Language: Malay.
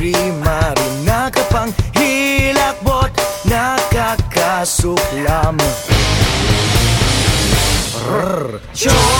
nakasulasok Nakaririma rin Nakapanghilakbot Nakakasuklam Rrrr. Chong